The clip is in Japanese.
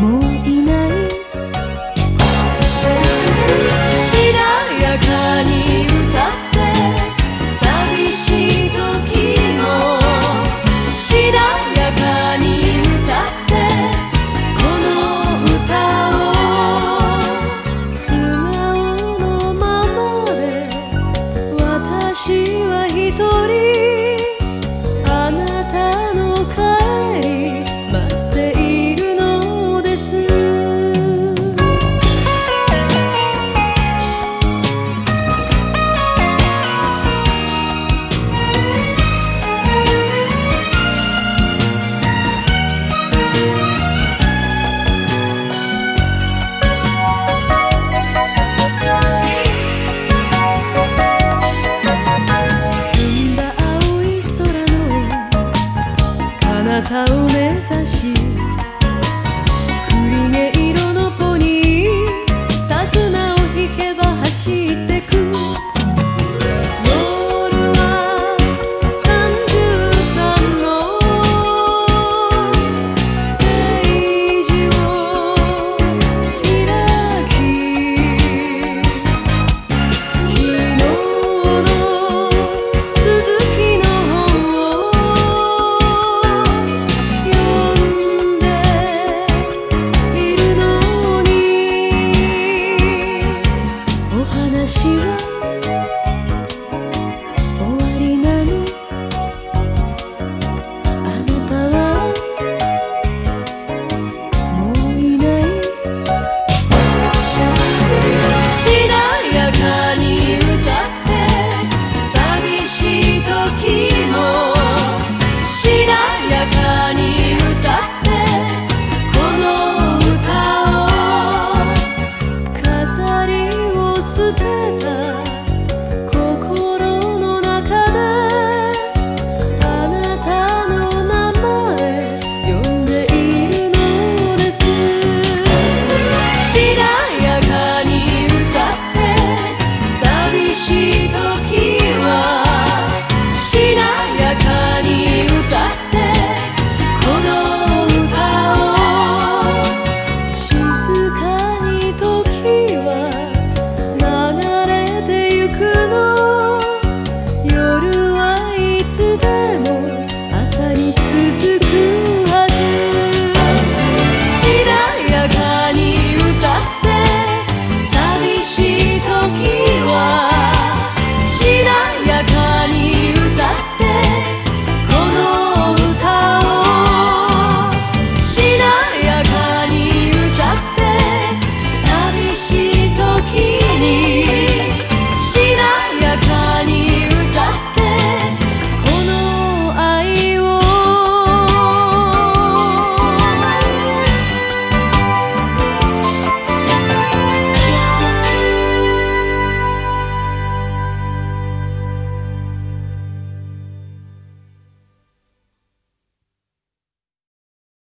もういない thấu